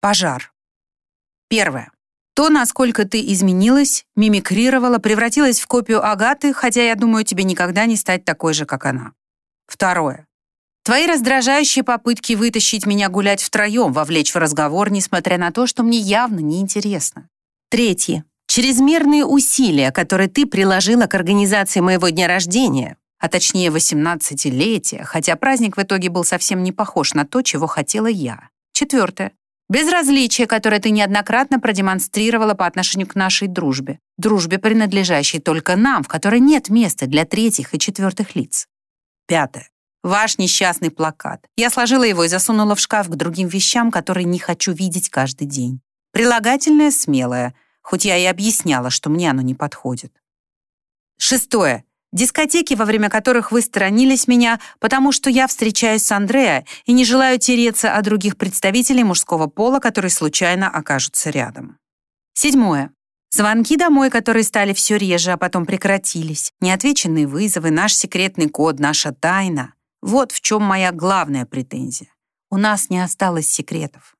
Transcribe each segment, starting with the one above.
Пожар. Первое. То, насколько ты изменилась, мимикрировала, превратилась в копию Агаты, хотя, я думаю, тебе никогда не стать такой же, как она. Второе. Твои раздражающие попытки вытащить меня гулять втроем, вовлечь в разговор, несмотря на то, что мне явно неинтересно. Третье. Чрезмерные усилия, которые ты приложила к организации моего дня рождения, а точнее 18-летия, хотя праздник в итоге был совсем не похож на то, чего хотела я. Четвертое. Безразличие, которое ты неоднократно продемонстрировала по отношению к нашей дружбе. Дружбе, принадлежащей только нам, в которой нет места для третьих и четвертых лиц. Пятое. Ваш несчастный плакат. Я сложила его и засунула в шкаф к другим вещам, которые не хочу видеть каждый день. Прилагательное смелое, хоть я и объясняла, что мне оно не подходит. Шестое. Дискотеки, во время которых вы сторонились меня, потому что я встречаюсь с Андреа и не желаю тереться о других представителей мужского пола, которые случайно окажутся рядом. Седьмое. Звонки домой, которые стали все реже, а потом прекратились. Неотвеченные вызовы, наш секретный код, наша тайна. Вот в чем моя главная претензия. У нас не осталось секретов.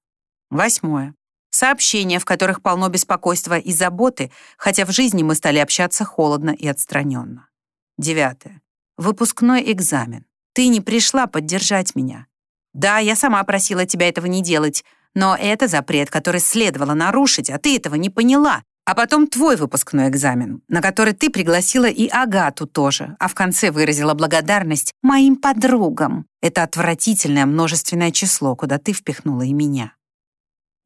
Восьмое. Сообщения, в которых полно беспокойства и заботы, хотя в жизни мы стали общаться холодно и отстраненно. Девятое. Выпускной экзамен. Ты не пришла поддержать меня. Да, я сама просила тебя этого не делать, но это запрет, который следовало нарушить, а ты этого не поняла. А потом твой выпускной экзамен, на который ты пригласила и Агату тоже, а в конце выразила благодарность моим подругам. Это отвратительное множественное число, куда ты впихнула и меня.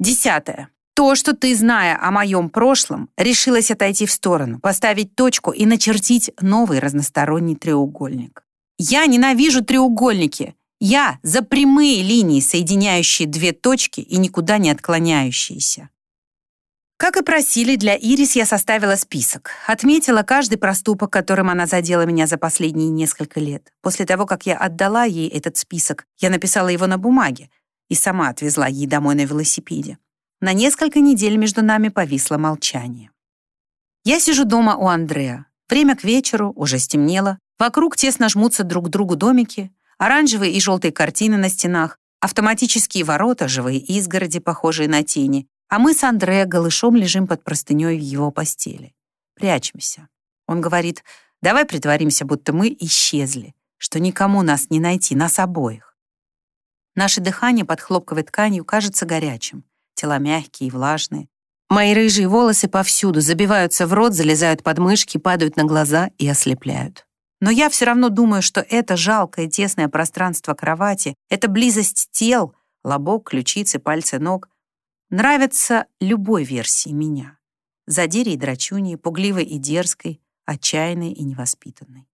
Десятое. То, что ты, зная о моем прошлом, решилась отойти в сторону, поставить точку и начертить новый разносторонний треугольник. Я ненавижу треугольники. Я за прямые линии, соединяющие две точки и никуда не отклоняющиеся. Как и просили, для Ирис я составила список. Отметила каждый проступок, которым она задела меня за последние несколько лет. После того, как я отдала ей этот список, я написала его на бумаге и сама отвезла ей домой на велосипеде. На несколько недель между нами повисло молчание. Я сижу дома у Андрея. Время к вечеру, уже стемнело. Вокруг тесно жмутся друг к другу домики, оранжевые и желтые картины на стенах, автоматические ворота, живые изгороди, похожие на тени, а мы с Андреа голышом лежим под простыней в его постели. Прячемся. Он говорит, давай притворимся, будто мы исчезли, что никому нас не найти, нас обоих. Наше дыхание под хлопковой тканью кажется горячим тела мягкие и влажные. Мои рыжие волосы повсюду забиваются в рот, залезают под мышки, падают на глаза и ослепляют. Но я все равно думаю, что это жалкое тесное пространство кровати, это близость тел, лобок, ключицы, пальцы ног, нравится любой версии меня. Задире и драчуньей, пугливой и дерзкой, отчаянной и невоспитанной.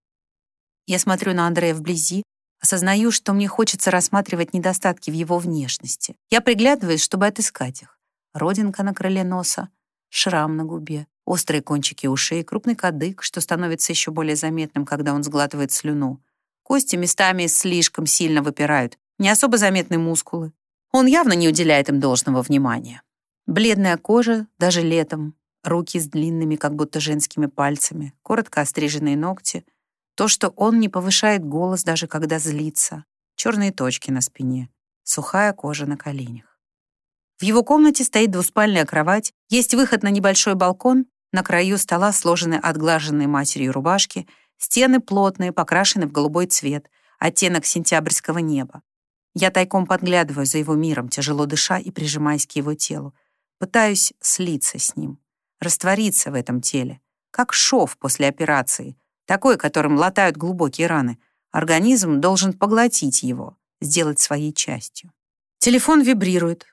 Я смотрю на Андрея вблизи, Осознаю, что мне хочется рассматривать недостатки в его внешности. Я приглядываюсь, чтобы отыскать их. Родинка на крыле носа, шрам на губе, острые кончики ушей, крупный кадык, что становится еще более заметным, когда он сглатывает слюну. Кости местами слишком сильно выпирают, не особо заметны мускулы. Он явно не уделяет им должного внимания. Бледная кожа, даже летом, руки с длинными, как будто женскими пальцами, коротко остриженные ногти — то, что он не повышает голос, даже когда злится. Черные точки на спине, сухая кожа на коленях. В его комнате стоит двуспальная кровать, есть выход на небольшой балкон, на краю стола сложены отглаженные матерью рубашки, стены плотные, покрашены в голубой цвет, оттенок сентябрьского неба. Я тайком подглядываю за его миром, тяжело дыша и прижимаясь к его телу. Пытаюсь слиться с ним, раствориться в этом теле, как шов после операции — такой, которым латают глубокие раны. Организм должен поглотить его, сделать своей частью. Телефон вибрирует.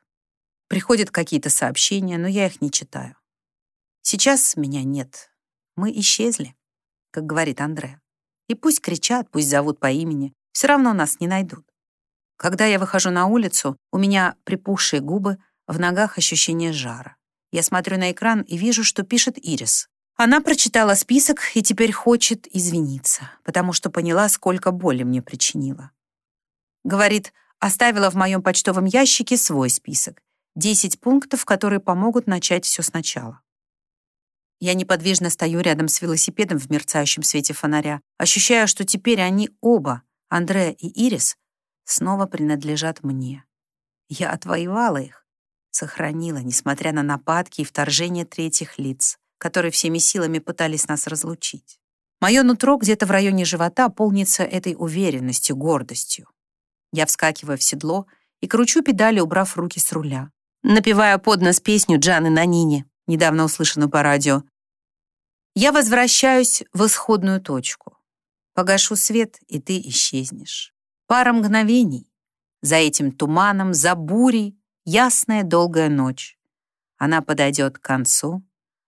Приходят какие-то сообщения, но я их не читаю. Сейчас меня нет. Мы исчезли, как говорит Андре. И пусть кричат, пусть зовут по имени, все равно нас не найдут. Когда я выхожу на улицу, у меня припухшие губы, в ногах ощущение жара. Я смотрю на экран и вижу, что пишет Ирис. Она прочитала список и теперь хочет извиниться, потому что поняла, сколько боли мне причинила. Говорит, оставила в моем почтовом ящике свой список. 10 пунктов, которые помогут начать все сначала. Я неподвижно стою рядом с велосипедом в мерцающем свете фонаря, ощущая, что теперь они оба, Андреа и Ирис, снова принадлежат мне. Я отвоевала их. Сохранила, несмотря на нападки и вторжение третьих лиц, которые всеми силами пытались нас разлучить. Мое нутро где-то в районе живота полнится этой уверенностью, гордостью. Я вскакиваю в седло и кручу педали, убрав руки с руля. Напевая под нос песню Джаны Нанини, недавно услышанную по радио, я возвращаюсь в исходную точку. Погашу свет, и ты исчезнешь. Пара мгновений. За этим туманом, за бурей, ясная долгая ночь. Она подойдет к концу,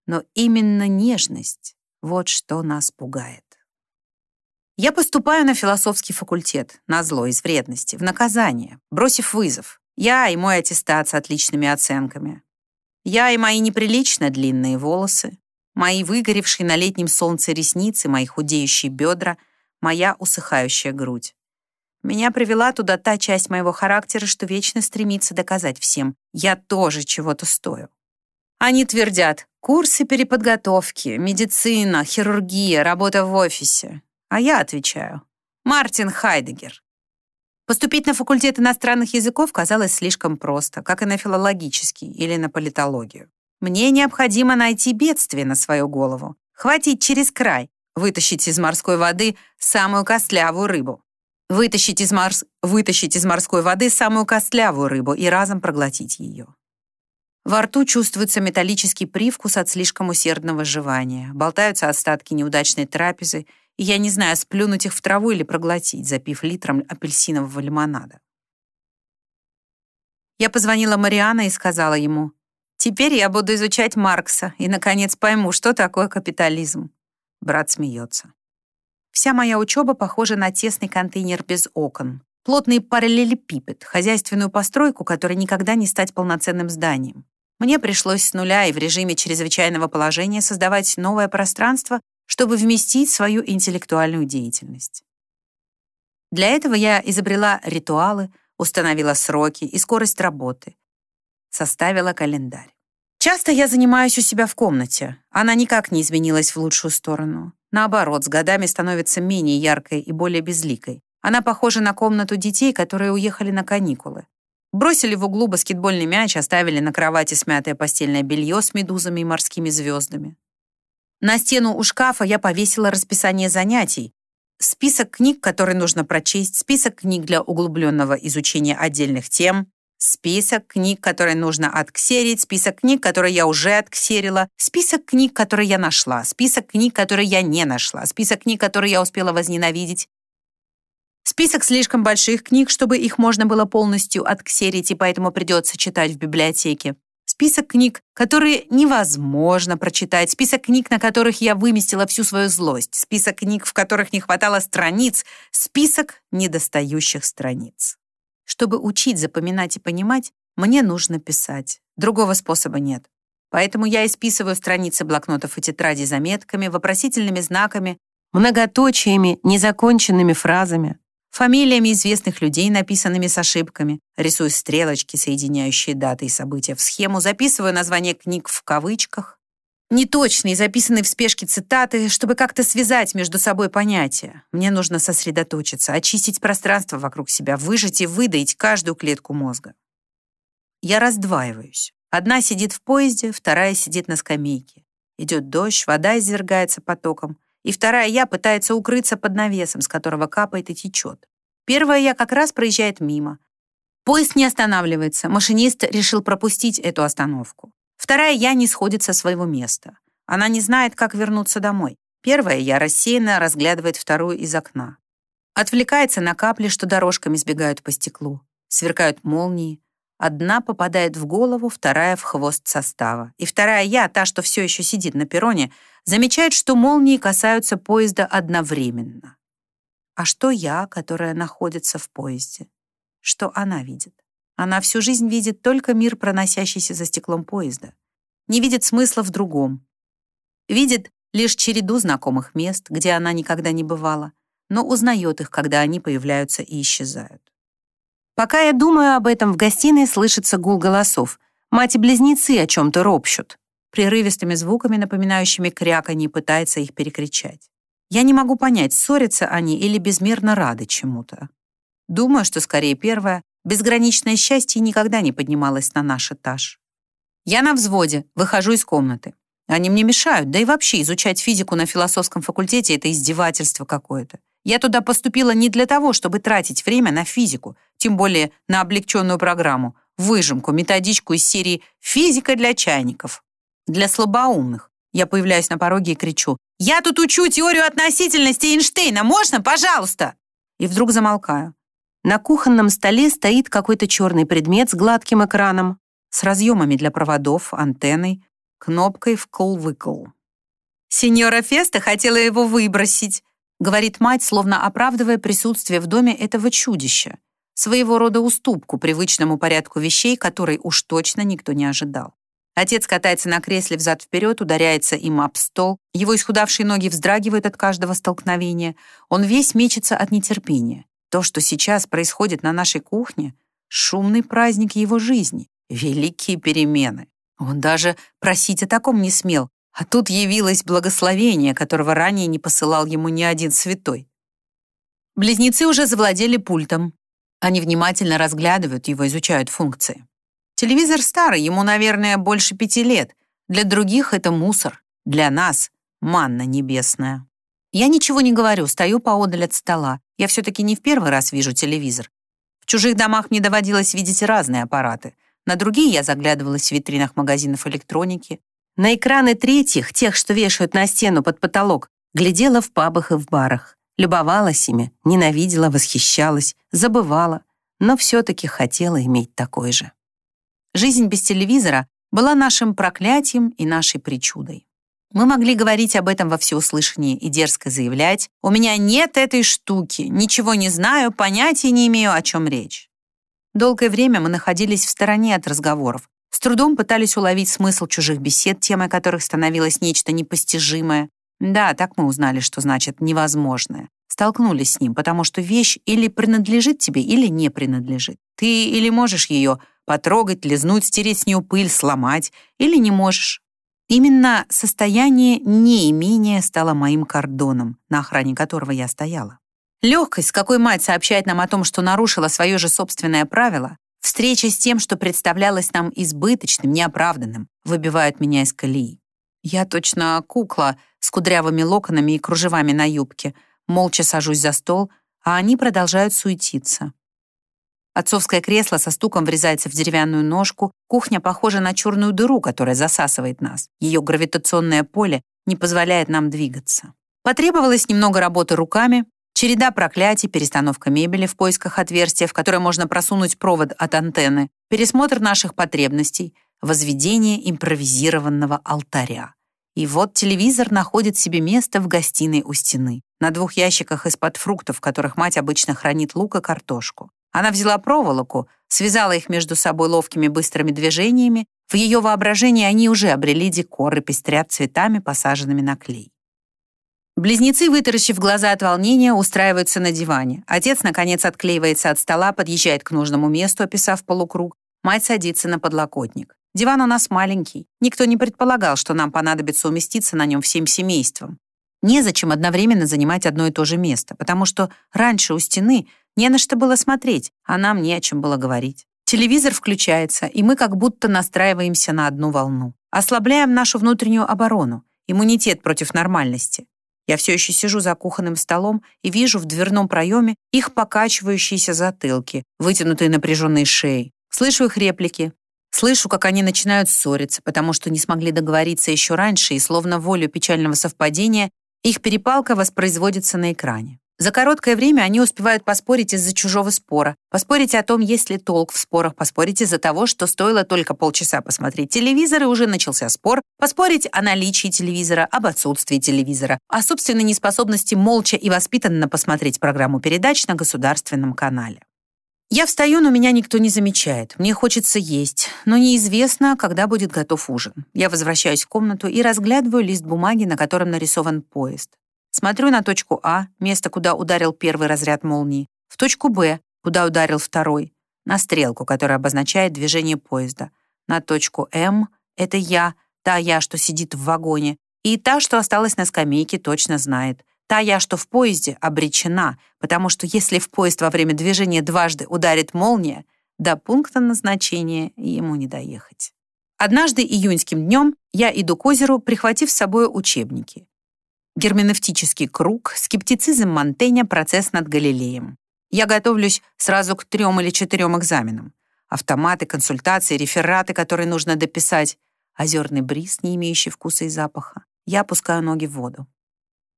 но именно нежность — вот что нас пугает. Я поступаю на философский факультет, на зло из вредности, в наказание, бросив вызов. Я и мой аттестат с отличными оценками. Я и мои неприлично длинные волосы, мои выгоревшие на летнем солнце ресницы, мои худеющие бедра, моя усыхающая грудь. Меня привела туда та часть моего характера, что вечно стремится доказать всем, я тоже чего-то стою. Они твердят, курсы переподготовки, медицина, хирургия, работа в офисе. А я отвечаю, Мартин Хайдегер. Поступить на факультет иностранных языков казалось слишком просто, как и на филологический или на политологию. Мне необходимо найти бедствие на свою голову, хватить через край, вытащить из морской воды самую костлявую рыбу. Вытащить из, морс... вытащить из морской воды самую костлявую рыбу и разом проглотить ее. Во рту чувствуется металлический привкус от слишком усердного жевания, болтаются остатки неудачной трапезы и я не знаю, сплюнуть их в траву или проглотить, запив литром апельсинового лимонада. Я позвонила Мариана и сказала ему, «Теперь я буду изучать Маркса и, наконец, пойму, что такое капитализм». Брат смеется. Вся моя учеба похожа на тесный контейнер без окон, плотный параллелепипед, хозяйственную постройку, которая никогда не стать полноценным зданием. Мне пришлось с нуля и в режиме чрезвычайного положения создавать новое пространство, чтобы вместить свою интеллектуальную деятельность. Для этого я изобрела ритуалы, установила сроки и скорость работы, составила календарь. Часто я занимаюсь у себя в комнате. Она никак не изменилась в лучшую сторону. Наоборот, с годами становится менее яркой и более безликой. Она похожа на комнату детей, которые уехали на каникулы. Бросили в углу баскетбольный мяч, оставили на кровати смятое постельное белье с медузами и морскими звездами. На стену у шкафа я повесила расписание занятий, список книг, которые нужно прочесть, список книг для углубленного изучения отдельных тем, список книг, которые нужно отксерить, список книг, которые я уже отксерила, список книг, которые я нашла, список книг, которые я не нашла, список книг, которые я успела возненавидеть, список слишком больших книг, чтобы их можно было полностью отксерить, и поэтому придется читать в библиотеке список книг, которые невозможно прочитать, список книг, на которых я выместила всю свою злость, список книг, в которых не хватало страниц, список недостающих страниц. Чтобы учить, запоминать и понимать, мне нужно писать. Другого способа нет. Поэтому я исписываю страницы блокнотов и тетради заметками, вопросительными знаками, многоточиями, незаконченными фразами фамилиями известных людей, написанными с ошибками, рисую стрелочки, соединяющие даты и события в схему, записываю название книг в кавычках, неточные, записанные в спешке цитаты, чтобы как-то связать между собой понятия. Мне нужно сосредоточиться, очистить пространство вокруг себя, выжать и выдаить каждую клетку мозга. Я раздваиваюсь. Одна сидит в поезде, вторая сидит на скамейке. Идет дождь, вода извергается потоком и вторая я пытается укрыться под навесом, с которого капает и течет. Первая я как раз проезжает мимо. Поезд не останавливается, машинист решил пропустить эту остановку. Вторая я не сходит со своего места. Она не знает, как вернуться домой. Первая я рассеянно разглядывает вторую из окна. Отвлекается на капли, что дорожками сбегают по стеклу. Сверкают молнии. Одна попадает в голову, вторая — в хвост состава. И вторая я, та, что все еще сидит на перроне, замечает, что молнии касаются поезда одновременно. А что я, которая находится в поезде? Что она видит? Она всю жизнь видит только мир, проносящийся за стеклом поезда. Не видит смысла в другом. Видит лишь череду знакомых мест, где она никогда не бывала, но узнает их, когда они появляются и исчезают. Пока я думаю об этом, в гостиной слышится гул голосов. Мать и близнецы о чем-то ропщут. Прерывистыми звуками, напоминающими кряканье, пытается их перекричать. Я не могу понять, ссорятся они или безмерно рады чему-то. Думаю, что скорее первое, Безграничное счастье никогда не поднималось на наш этаж. Я на взводе, выхожу из комнаты. Они мне мешают, да и вообще изучать физику на философском факультете — это издевательство какое-то. Я туда поступила не для того, чтобы тратить время на физику, тем более на облегченную программу, выжимку, методичку из серии «Физика для чайников». Для слабоумных. Я появляюсь на пороге и кричу «Я тут учу теорию относительности Эйнштейна, можно, пожалуйста?» И вдруг замолкаю. На кухонном столе стоит какой-то черный предмет с гладким экраном, с разъемами для проводов, антенной, кнопкой вкл-выкл. Сеньора Феста хотела его выбросить, говорит мать, словно оправдывая присутствие в доме этого чудища, своего рода уступку привычному порядку вещей, который уж точно никто не ожидал. Отец катается на кресле взад-вперед, ударяется им об стол, его исхудавшие ноги вздрагивают от каждого столкновения, он весь мечется от нетерпения. То, что сейчас происходит на нашей кухне, шумный праздник его жизни, великие перемены. Он даже просить о таком не смел, а тут явилось благословение, которого ранее не посылал ему ни один святой. Близнецы уже завладели пультом. Они внимательно разглядывают его, изучают функции. Телевизор старый, ему, наверное, больше пяти лет. Для других это мусор, для нас — манна небесная. Я ничего не говорю, стою поодаль от стола. Я все-таки не в первый раз вижу телевизор. В чужих домах мне доводилось видеть разные аппараты. На другие я заглядывалась в витринах магазинов электроники. На экраны третьих, тех, что вешают на стену под потолок, глядела в пабах и в барах. Любовалась ими, ненавидела, восхищалась, забывала, но все-таки хотела иметь такой же. Жизнь без телевизора была нашим проклятием и нашей причудой. Мы могли говорить об этом во всеуслышание и дерзко заявлять «У меня нет этой штуки, ничего не знаю, понятия не имею, о чем речь». Долгое время мы находились в стороне от разговоров, с трудом пытались уловить смысл чужих бесед, темой которых становилось нечто непостижимое. Да, так мы узнали, что значит «невозможное». Столкнулись с ним, потому что вещь или принадлежит тебе, или не принадлежит. Ты или можешь ее потрогать, лизнуть, стереть с нее пыль, сломать, или не можешь. Именно состояние неимения стало моим кордоном, на охране которого я стояла. Легкость, с какой мать сообщает нам о том, что нарушила свое же собственное правило, Встреча с тем, что представлялось нам избыточным, неоправданным, выбивает меня из колеи. Я точно кукла с кудрявыми локонами и кружевами на юбке. Молча сажусь за стол, а они продолжают суетиться. Отцовское кресло со стуком врезается в деревянную ножку, кухня похожа на черную дыру, которая засасывает нас. Ее гравитационное поле не позволяет нам двигаться. Потребовалось немного работы руками, Череда проклятий, перестановка мебели в поисках отверстия, в которое можно просунуть провод от антенны, пересмотр наших потребностей, возведение импровизированного алтаря. И вот телевизор находит себе место в гостиной у стены, на двух ящиках из-под фруктов, в которых мать обычно хранит лук и картошку. Она взяла проволоку, связала их между собой ловкими быстрыми движениями. В ее воображении они уже обрели декор и пестрят цветами, посаженными на клей. Близнецы, вытаращив глаза от волнения, устраиваются на диване. Отец, наконец, отклеивается от стола, подъезжает к нужному месту, описав полукруг. Мать садится на подлокотник. Диван у нас маленький. Никто не предполагал, что нам понадобится уместиться на нем всем семейством. Незачем одновременно занимать одно и то же место, потому что раньше у стены не на что было смотреть, а нам не о чем было говорить. Телевизор включается, и мы как будто настраиваемся на одну волну. Ослабляем нашу внутреннюю оборону, иммунитет против нормальности. Я все еще сижу за кухонным столом и вижу в дверном проеме их покачивающиеся затылки, вытянутые напряженные шеи. Слышу их реплики. Слышу, как они начинают ссориться, потому что не смогли договориться еще раньше, и словно волю печального совпадения их перепалка воспроизводится на экране. За короткое время они успевают поспорить из-за чужого спора, поспорить о том, есть ли толк в спорах, поспорить из-за того, что стоило только полчаса посмотреть телевизор, и уже начался спор, поспорить о наличии телевизора, об отсутствии телевизора, о собственной неспособности молча и воспитанно посмотреть программу передач на государственном канале. Я встаю, но меня никто не замечает. Мне хочется есть, но неизвестно, когда будет готов ужин. Я возвращаюсь в комнату и разглядываю лист бумаги, на котором нарисован поезд. Смотрю на точку А, место, куда ударил первый разряд молнии, в точку Б, куда ударил второй, на стрелку, которая обозначает движение поезда, на точку М — это я, та я, что сидит в вагоне, и та, что осталась на скамейке, точно знает. Та я, что в поезде, обречена, потому что если в поезд во время движения дважды ударит молния, До пункта назначения ему не доехать. Однажды июньским днем я иду к озеру, прихватив с собой учебники. Герменевтический круг, скептицизм Монтеня, процесс над Галилеем. Я готовлюсь сразу к трем или четырем экзаменам. Автоматы, консультации, рефераты, которые нужно дописать. Озерный бриз, не имеющий вкуса и запаха. Я опускаю ноги в воду.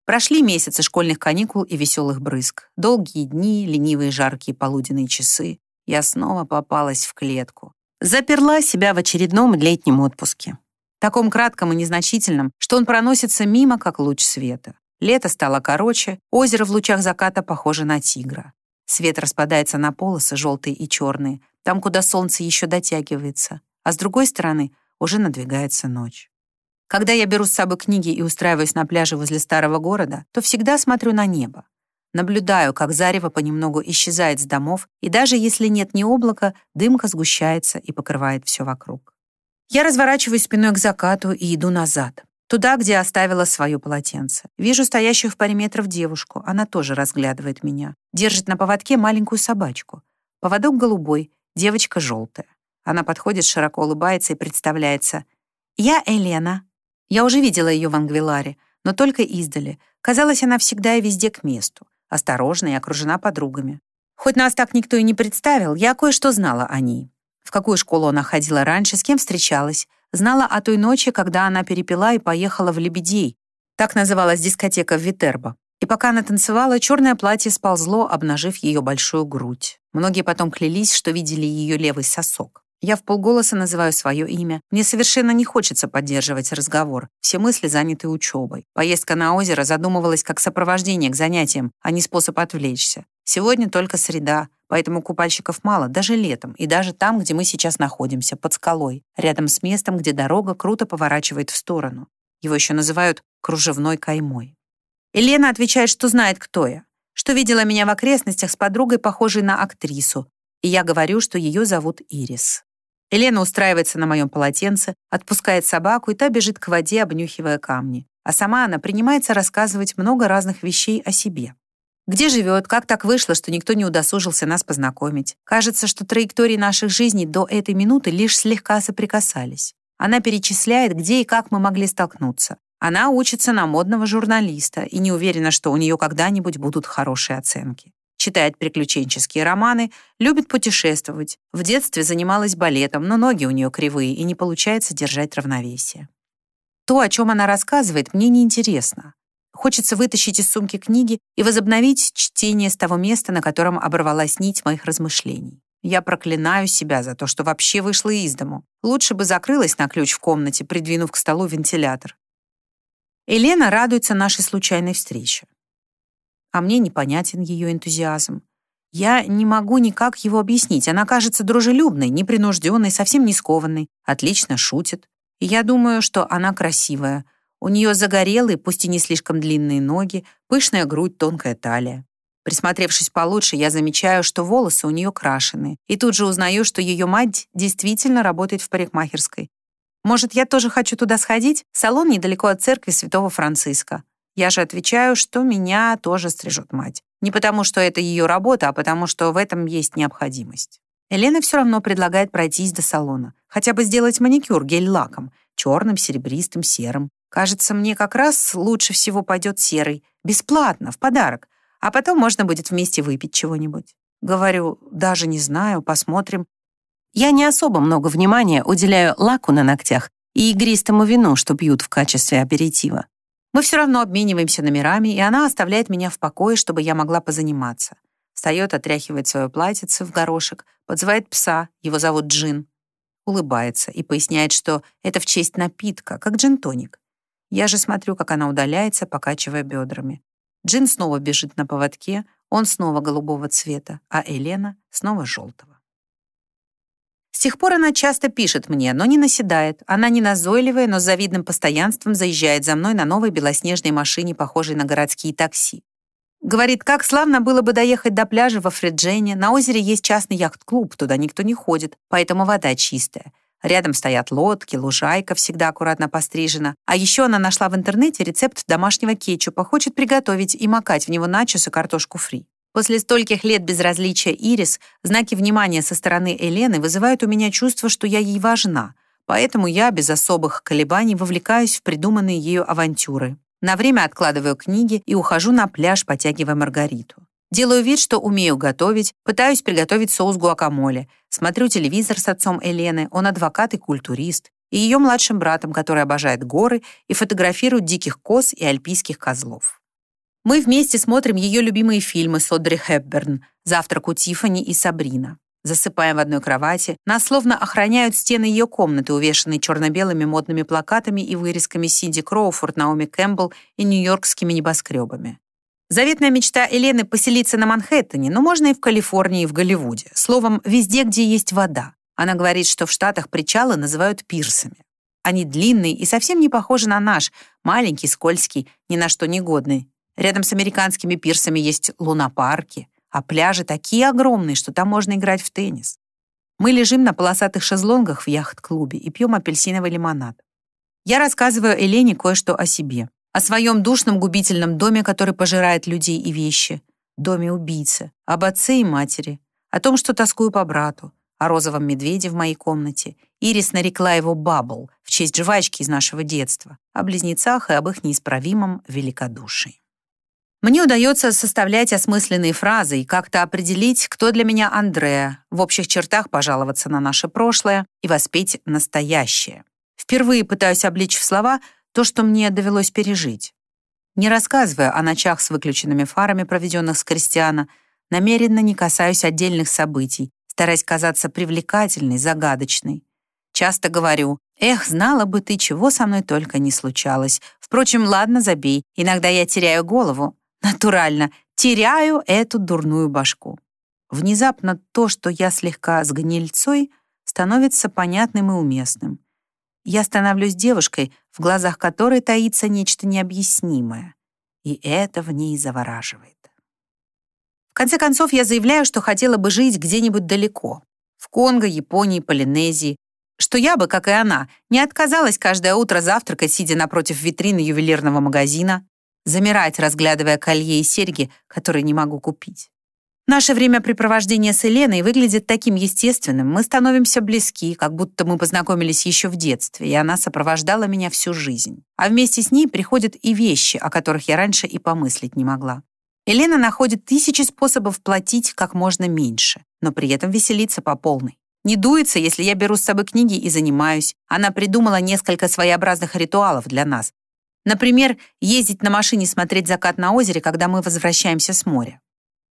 Прошли месяцы школьных каникул и веселых брызг. Долгие дни, ленивые жаркие полуденные часы. Я снова попалась в клетку. Заперла себя в очередном летнем отпуске. Таком кратком и незначительном, что он проносится мимо, как луч света. Лето стало короче, озеро в лучах заката похоже на тигра. Свет распадается на полосы, желтые и черные, там, куда солнце еще дотягивается, а с другой стороны уже надвигается ночь. Когда я беру с собой книги и устраиваюсь на пляже возле старого города, то всегда смотрю на небо. Наблюдаю, как зарево понемногу исчезает с домов, и даже если нет ни облака, дымка сгущается и покрывает все вокруг. Я разворачиваюсь спиной к закату и иду назад, туда, где оставила свое полотенце. Вижу стоящую в паре метров девушку, она тоже разглядывает меня. Держит на поводке маленькую собачку. Поводок голубой, девочка желтая. Она подходит, широко улыбается и представляется. «Я Елена, я уже видела ее в Ангвиларе, но только издали. Казалось, она всегда и везде к месту, осторожна и окружена подругами. Хоть нас так никто и не представил, я кое-что знала о ней. В какую школу она ходила раньше, с кем встречалась. Знала о той ночи, когда она перепила и поехала в «Лебедей». Так называлась дискотека в Витербо. И пока она танцевала, черное платье сползло, обнажив ее большую грудь. Многие потом клялись, что видели ее левый сосок. Я в полголоса называю свое имя. Мне совершенно не хочется поддерживать разговор. Все мысли заняты учебой. Поездка на озеро задумывалась как сопровождение к занятиям, а не способ отвлечься. Сегодня только среда, поэтому купальщиков мало, даже летом, и даже там, где мы сейчас находимся, под скалой, рядом с местом, где дорога круто поворачивает в сторону. Его еще называют кружевной каймой. Елена отвечает, что знает, кто я, что видела меня в окрестностях с подругой, похожей на актрису, и я говорю, что ее зовут Ирис. Елена устраивается на моем полотенце, отпускает собаку, и та бежит к воде, обнюхивая камни. А сама она принимается рассказывать много разных вещей о себе. Где живет, как так вышло, что никто не удосужился нас познакомить. Кажется, что траектории наших жизней до этой минуты лишь слегка соприкасались. Она перечисляет, где и как мы могли столкнуться. Она учится на модного журналиста и не уверена, что у нее когда-нибудь будут хорошие оценки читает приключенческие романы, любит путешествовать. В детстве занималась балетом, но ноги у нее кривые, и не получается держать равновесие. То, о чем она рассказывает, мне неинтересно. Хочется вытащить из сумки книги и возобновить чтение с того места, на котором оборвалась нить моих размышлений. Я проклинаю себя за то, что вообще вышла из дому. Лучше бы закрылась на ключ в комнате, придвинув к столу вентилятор. Елена радуется нашей случайной встрече а мне непонятен ее энтузиазм. Я не могу никак его объяснить. Она кажется дружелюбной, непринужденной, совсем не скованной, отлично шутит. И я думаю, что она красивая. У нее загорелые, пусть и не слишком длинные ноги, пышная грудь, тонкая талия. Присмотревшись получше, я замечаю, что волосы у нее крашеные, и тут же узнаю, что ее мать действительно работает в парикмахерской. Может, я тоже хочу туда сходить? Салон недалеко от церкви Святого Франциска. Я же отвечаю, что меня тоже стрижет мать. Не потому, что это ее работа, а потому, что в этом есть необходимость. Елена все равно предлагает пройтись до салона. Хотя бы сделать маникюр гель-лаком. Черным, серебристым, серым. Кажется, мне как раз лучше всего пойдет серый. Бесплатно, в подарок. А потом можно будет вместе выпить чего-нибудь. Говорю, даже не знаю, посмотрим. Я не особо много внимания уделяю лаку на ногтях и игристому вину, что пьют в качестве аперитива. Мы все равно обмениваемся номерами, и она оставляет меня в покое, чтобы я могла позаниматься. Встает, отряхивает свое платьице в горошек, подзывает пса, его зовут Джин. Улыбается и поясняет, что это в честь напитка, как джин-тоник. Я же смотрю, как она удаляется, покачивая бедрами. Джин снова бежит на поводке, он снова голубого цвета, а Елена снова желтого. С тех пор она часто пишет мне, но не наседает. Она не назойливая, но с завидным постоянством заезжает за мной на новой белоснежной машине, похожей на городские такси. Говорит, как славно было бы доехать до пляжа во Фреджене. На озере есть частный яхт-клуб, туда никто не ходит, поэтому вода чистая. Рядом стоят лодки, лужайка всегда аккуратно пострижена. А еще она нашла в интернете рецепт домашнего кетчупа, хочет приготовить и макать в него начос и картошку фри. После стольких лет безразличия Ирис, знаки внимания со стороны Елены вызывают у меня чувство, что я ей важна, поэтому я без особых колебаний вовлекаюсь в придуманные ею авантюры. На время откладываю книги и ухожу на пляж, потягивая Маргариту. Делаю вид, что умею готовить, пытаюсь приготовить соус гуакамоле, смотрю телевизор с отцом Елены, он адвокат и культурист, и ее младшим братом, который обожает горы и фотографирует диких коз и альпийских козлов. Мы вместе смотрим ее любимые фильмы с Одри Хепберн «Завтрак у Тиффани» и «Сабрина». Засыпаем в одной кровати, нас словно охраняют стены ее комнаты, увешанные черно-белыми модными плакатами и вырезками Синди Кроуфорд, Наоми Кэмпбелл и нью-йоркскими небоскребами. Заветная мечта Елены поселиться на Манхэттене, но можно и в Калифорнии, и в Голливуде. Словом, везде, где есть вода. Она говорит, что в Штатах причалы называют пирсами. Они длинные и совсем не похожи на наш, маленький, скользкий, ни на что не годный. Рядом с американскими пирсами есть лунопарки, а пляжи такие огромные, что там можно играть в теннис. Мы лежим на полосатых шезлонгах в яхт-клубе и пьем апельсиновый лимонад. Я рассказываю Элене кое-что о себе. О своем душном губительном доме, который пожирает людей и вещи. Доме убийцы. Об отце и матери. О том, что тоскую по брату. О розовом медведе в моей комнате. Ирис нарекла его Баббл в честь жвачки из нашего детства. О близнецах и об их неисправимом великодушии. Мне удается составлять осмысленные фразы и как-то определить, кто для меня Андреа, в общих чертах пожаловаться на наше прошлое и воспеть настоящее. Впервые пытаюсь обличь в слова то, что мне довелось пережить. Не рассказывая о ночах с выключенными фарами, проведенных с Кристиана, намеренно не касаюсь отдельных событий, стараясь казаться привлекательной, загадочной. Часто говорю, «Эх, знала бы ты, чего со мной только не случалось. Впрочем, ладно, забей. Иногда я теряю голову, Натурально, теряю эту дурную башку. Внезапно то, что я слегка с гнильцой, становится понятным и уместным. Я становлюсь девушкой, в глазах которой таится нечто необъяснимое. И это в ней завораживает. В конце концов, я заявляю, что хотела бы жить где-нибудь далеко. В Конго, Японии, Полинезии. Что я бы, как и она, не отказалась каждое утро завтракать, сидя напротив витрины ювелирного магазина, замирать, разглядывая колье и серьги, которые не могу купить. Наше времяпрепровождение с Еленой выглядит таким естественным, мы становимся близки, как будто мы познакомились еще в детстве, и она сопровождала меня всю жизнь. А вместе с ней приходят и вещи, о которых я раньше и помыслить не могла. Елена находит тысячи способов платить как можно меньше, но при этом веселиться по полной. Не дуется, если я беру с собой книги и занимаюсь. Она придумала несколько своеобразных ритуалов для нас, Например, ездить на машине смотреть закат на озере, когда мы возвращаемся с моря.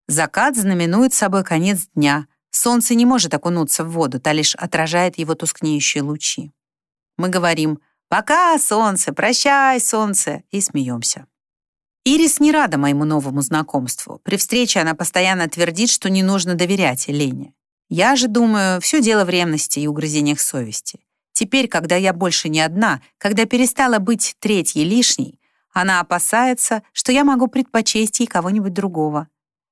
Закат знаменует собой конец дня. Солнце не может окунуться в воду, та лишь отражает его тускнеющие лучи. Мы говорим «Пока, солнце! Прощай, солнце!» и смеемся. Ирис не рада моему новому знакомству. При встрече она постоянно твердит, что не нужно доверять Лене. Я же думаю, все дело в ревности и угрызениях совести. Теперь, когда я больше не одна, когда перестала быть третьей лишней, она опасается, что я могу предпочесть ей кого-нибудь другого.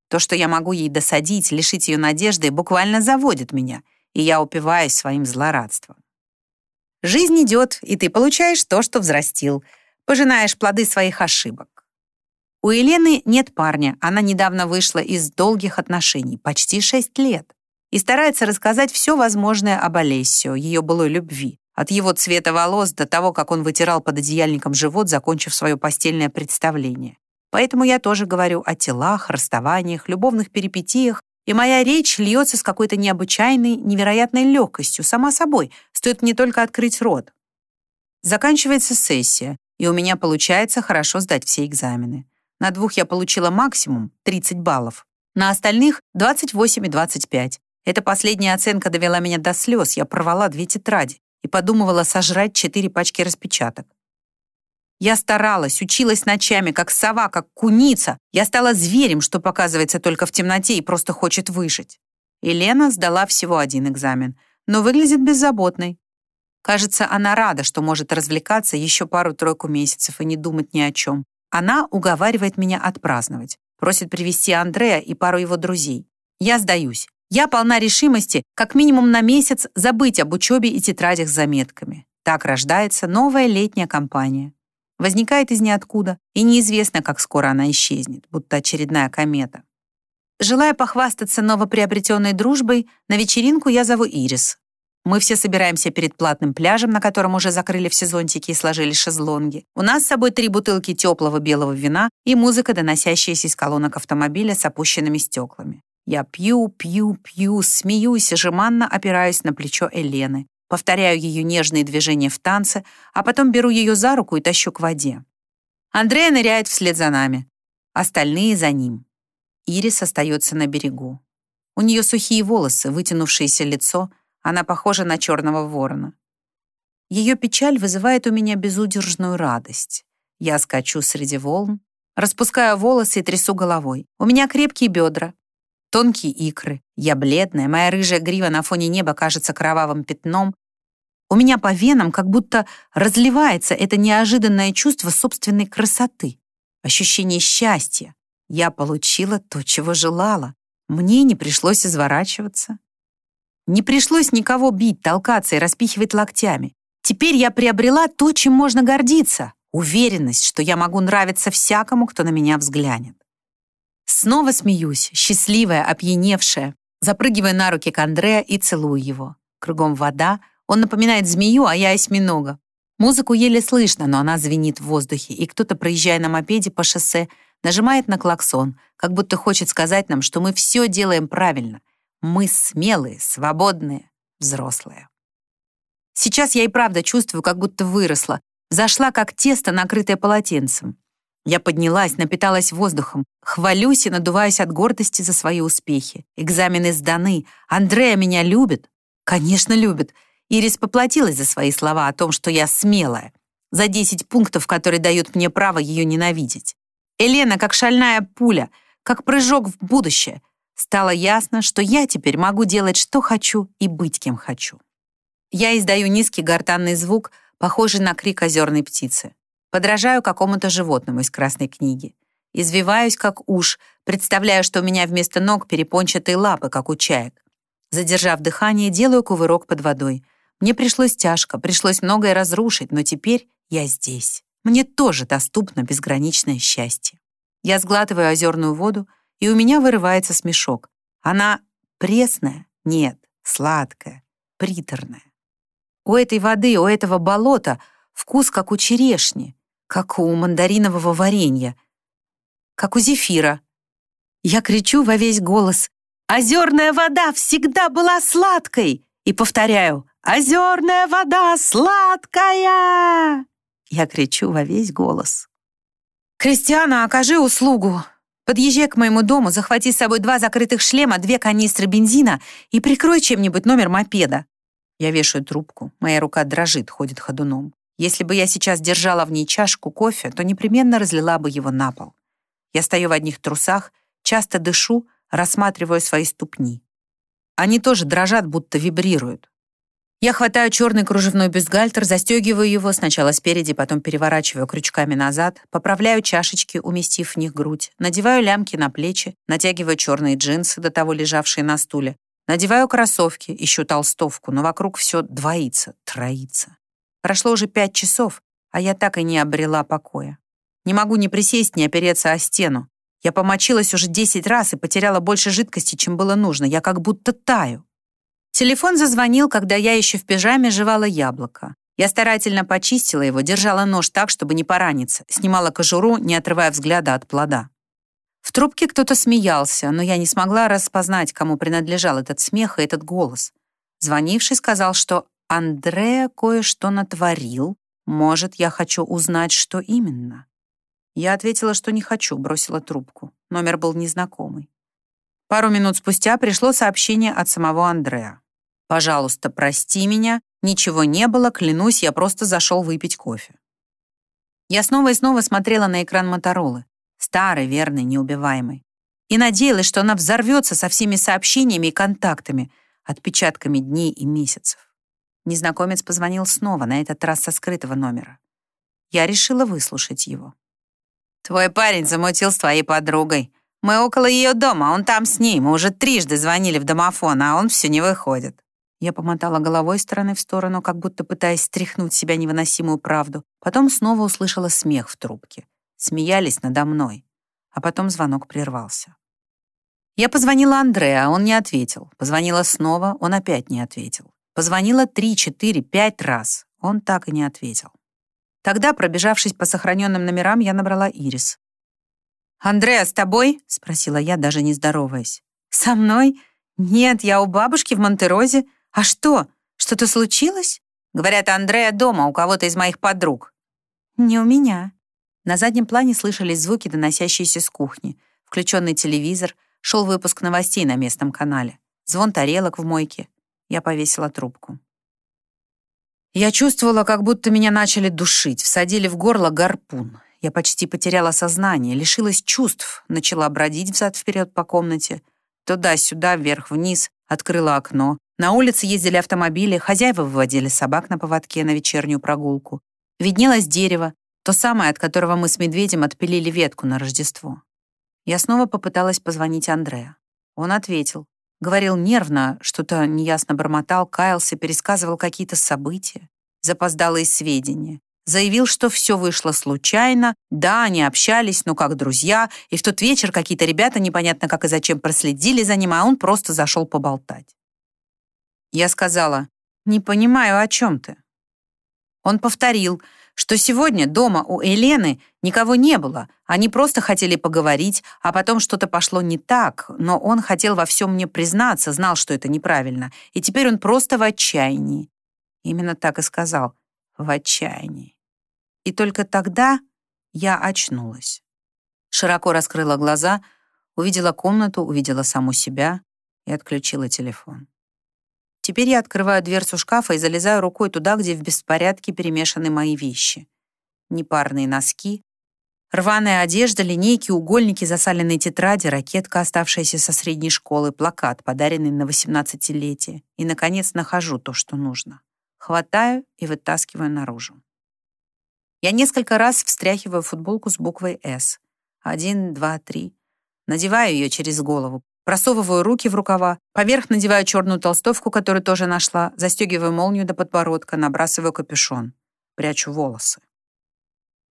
То, что я могу ей досадить, лишить ее надежды, буквально заводит меня, и я упиваюсь своим злорадством. Жизнь идет, и ты получаешь то, что взрастил, пожинаешь плоды своих ошибок. У Елены нет парня, она недавно вышла из долгих отношений, почти шесть лет и старается рассказать все возможное об Олесио, ее былой любви, от его цвета волос до того, как он вытирал под одеяльником живот, закончив свое постельное представление. Поэтому я тоже говорю о телах, расставаниях, любовных перипетиях, и моя речь льется с какой-то необычайной, невероятной легкостью, сама собой, стоит мне только открыть рот. Заканчивается сессия, и у меня получается хорошо сдать все экзамены. На двух я получила максимум 30 баллов, на остальных 28 и 25. Эта последняя оценка довела меня до слез. Я порвала две тетради и подумывала сожрать четыре пачки распечаток. Я старалась, училась ночами, как сова, как куница. Я стала зверем, что показывается только в темноте и просто хочет выжить. Елена сдала всего один экзамен, но выглядит беззаботной. Кажется, она рада, что может развлекаться еще пару-тройку месяцев и не думать ни о чем. Она уговаривает меня отпраздновать, просит привести Андрея и пару его друзей. Я сдаюсь. Я полна решимости как минимум на месяц забыть об учебе и тетрадях с заметками. Так рождается новая летняя кампания. Возникает из ниоткуда, и неизвестно, как скоро она исчезнет, будто очередная комета. Желая похвастаться новоприобретенной дружбой, на вечеринку я зову Ирис. Мы все собираемся перед платным пляжем, на котором уже закрыли все зонтики и сложили шезлонги. У нас с собой три бутылки теплого белого вина и музыка, доносящаяся из колонок автомобиля с опущенными стеклами. Я пью, пью, пью, смеюсь и жеманно опираюсь на плечо Елены. Повторяю ее нежные движения в танце, а потом беру ее за руку и тащу к воде. Андрея ныряет вслед за нами. Остальные за ним. Ирис остается на берегу. У нее сухие волосы, вытянувшееся лицо. Она похожа на черного ворона. Ее печаль вызывает у меня безудержную радость. Я скачу среди волн, распускаю волосы и трясу головой. У меня крепкие бедра, тонкие икры. Я бледная, моя рыжая грива на фоне неба кажется кровавым пятном. У меня по венам как будто разливается это неожиданное чувство собственной красоты, ощущение счастья. Я получила то, чего желала. Мне не пришлось изворачиваться. Не пришлось никого бить, толкаться и распихивать локтями. Теперь я приобрела то, чем можно гордиться. Уверенность, что я могу нравиться всякому, кто на меня взглянет. Снова смеюсь, счастливая, опьяневшая, запрыгивая на руки к Андреа и целую его. Кругом вода, он напоминает змею, а я осьминога. Музыку еле слышно, но она звенит в воздухе, и кто-то, проезжая на мопеде по шоссе, нажимает на клаксон, как будто хочет сказать нам, что мы все делаем правильно. Мы смелые, свободные, взрослые. Сейчас я и правда чувствую, как будто выросла, зашла как тесто, накрытое полотенцем. Я поднялась, напиталась воздухом, хвалюсь и надуваюсь от гордости за свои успехи. Экзамены сданы. Андрея меня любит? Конечно, любит. Ирис поплатилась за свои слова о том, что я смелая. За 10 пунктов, которые дают мне право ее ненавидеть. Елена, как шальная пуля, как прыжок в будущее. Стало ясно, что я теперь могу делать, что хочу, и быть кем хочу. Я издаю низкий гортанный звук, похожий на крик озерной птицы. Подражаю какому-то животному из красной книги. Извиваюсь, как уж, представляю, что у меня вместо ног перепончатые лапы, как у чаек. Задержав дыхание, делаю кувырок под водой. Мне пришлось тяжко, пришлось многое разрушить, но теперь я здесь. Мне тоже доступно безграничное счастье. Я сглатываю озерную воду, и у меня вырывается смешок. Она пресная? Нет, сладкая, приторная. У этой воды, у этого болота вкус, как у черешни как у мандаринового варенья, как у зефира. Я кричу во весь голос «Озерная вода всегда была сладкой!» и повторяю «Озерная вода сладкая!» Я кричу во весь голос. «Кристиана, окажи услугу. Подъезжай к моему дому, захвати с собой два закрытых шлема, две канистры бензина и прикрой чем-нибудь номер мопеда». Я вешаю трубку, моя рука дрожит, ходит ходуном. Если бы я сейчас держала в ней чашку кофе, то непременно разлила бы его на пол. Я стою в одних трусах, часто дышу, рассматриваю свои ступни. Они тоже дрожат, будто вибрируют. Я хватаю черный кружевной бюстгальтер, застегиваю его сначала спереди, потом переворачиваю крючками назад, поправляю чашечки, уместив в них грудь, надеваю лямки на плечи, натягиваю черные джинсы, до того лежавшие на стуле, надеваю кроссовки, ищу толстовку, но вокруг все двоится, троится. Прошло уже пять часов, а я так и не обрела покоя. Не могу ни присесть, ни опереться о стену. Я помочилась уже десять раз и потеряла больше жидкости, чем было нужно. Я как будто таю. Телефон зазвонил, когда я еще в пижаме жевала яблоко. Я старательно почистила его, держала нож так, чтобы не пораниться, снимала кожуру, не отрывая взгляда от плода. В трубке кто-то смеялся, но я не смогла распознать, кому принадлежал этот смех и этот голос. Звонивший сказал, что Андреа кое-что натворил. Может, я хочу узнать, что именно?» Я ответила, что не хочу, бросила трубку. Номер был незнакомый. Пару минут спустя пришло сообщение от самого Андреа. «Пожалуйста, прости меня. Ничего не было, клянусь, я просто зашел выпить кофе». Я снова и снова смотрела на экран Моторолы. Старый, верный, неубиваемый. И надеялась, что она взорвется со всеми сообщениями и контактами, отпечатками дней и месяцев. Незнакомец позвонил снова, на этот раз со скрытого номера. Я решила выслушать его. «Твой парень замутил с твоей подругой. Мы около ее дома, он там с ней. Мы уже трижды звонили в домофон, а он все не выходит». Я помотала головой стороны в сторону, как будто пытаясь стряхнуть себя невыносимую правду. Потом снова услышала смех в трубке. Смеялись надо мной. А потом звонок прервался. Я позвонила Андре, а он не ответил. Позвонила снова, он опять не ответил. Позвонила три, четыре, пять раз. Он так и не ответил. Тогда, пробежавшись по сохраненным номерам, я набрала Ирис. «Андреа, с тобой?» — спросила я, даже не здороваясь. «Со мной? Нет, я у бабушки в Монтерозе. А что? Что-то случилось?» Говорят, Андреа дома у кого-то из моих подруг. «Не у меня». На заднем плане слышались звуки, доносящиеся с кухни. Включенный телевизор, шел выпуск новостей на местном канале. Звон тарелок в мойке. Я повесила трубку. Я чувствовала, как будто меня начали душить, всадили в горло гарпун. Я почти потеряла сознание, лишилась чувств, начала бродить взад-вперед по комнате. Туда-сюда, вверх-вниз, открыла окно. На улице ездили автомобили, хозяева выводили собак на поводке на вечернюю прогулку. Виднелось дерево, то самое, от которого мы с медведем отпилили ветку на Рождество. Я снова попыталась позвонить Андреа. Он ответил. Говорил нервно, что-то неясно бормотал, каялся, пересказывал какие-то события, запоздалые сведения. Заявил, что все вышло случайно, да, они общались, но как друзья, и в тот вечер какие-то ребята непонятно как и зачем проследили за ним, а он просто зашел поболтать. Я сказала, «Не понимаю, о чем ты?» Он повторил, что сегодня дома у Елены никого не было. Они просто хотели поговорить, а потом что-то пошло не так, но он хотел во всем мне признаться, знал, что это неправильно, и теперь он просто в отчаянии. Именно так и сказал, в отчаянии. И только тогда я очнулась. Широко раскрыла глаза, увидела комнату, увидела саму себя и отключила телефон. Теперь я открываю дверцу шкафа и залезаю рукой туда, где в беспорядке перемешаны мои вещи. Непарные носки, рваная одежда, линейки, угольники, засаленные тетради, ракетка, оставшаяся со средней школы, плакат, подаренный на 18-летие. И, наконец, нахожу то, что нужно. Хватаю и вытаскиваю наружу. Я несколько раз встряхиваю футболку с буквой «С». Один, два, три. Надеваю ее через голову, Просовываю руки в рукава, поверх надеваю черную толстовку, которую тоже нашла, застегиваю молнию до подбородка, набрасываю капюшон, прячу волосы.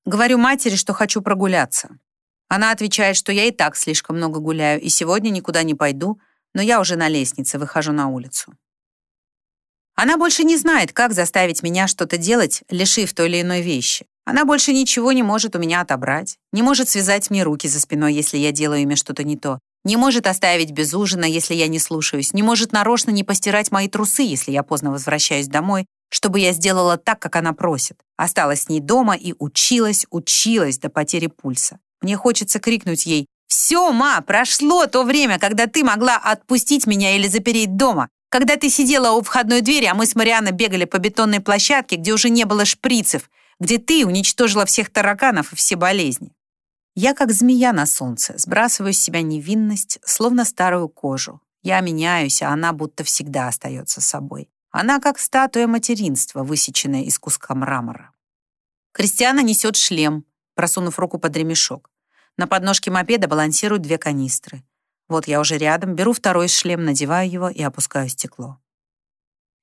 Говорю матери, что хочу прогуляться. Она отвечает, что я и так слишком много гуляю, и сегодня никуда не пойду, но я уже на лестнице, выхожу на улицу. Она больше не знает, как заставить меня что-то делать, лишив той или иной вещи. Она больше ничего не может у меня отобрать, не может связать мне руки за спиной, если я делаю ими что-то не то, не может оставить без ужина, если я не слушаюсь. Не может нарочно не постирать мои трусы, если я поздно возвращаюсь домой, чтобы я сделала так, как она просит. Осталась с ней дома и училась, училась до потери пульса. Мне хочется крикнуть ей «Все, ма, прошло то время, когда ты могла отпустить меня или запереть дома, когда ты сидела у входной двери, а мы с Марианой бегали по бетонной площадке, где уже не было шприцев, где ты уничтожила всех тараканов и все болезни. Я как змея на солнце, сбрасываю с себя невинность, словно старую кожу. Я меняюсь, а она будто всегда остается собой. Она как статуя материнства, высеченная из куска мрамора. Кристиана несет шлем, просунув руку под ремешок. На подножке мопеда балансируют две канистры. Вот я уже рядом, беру второй шлем, надеваю его и опускаю стекло.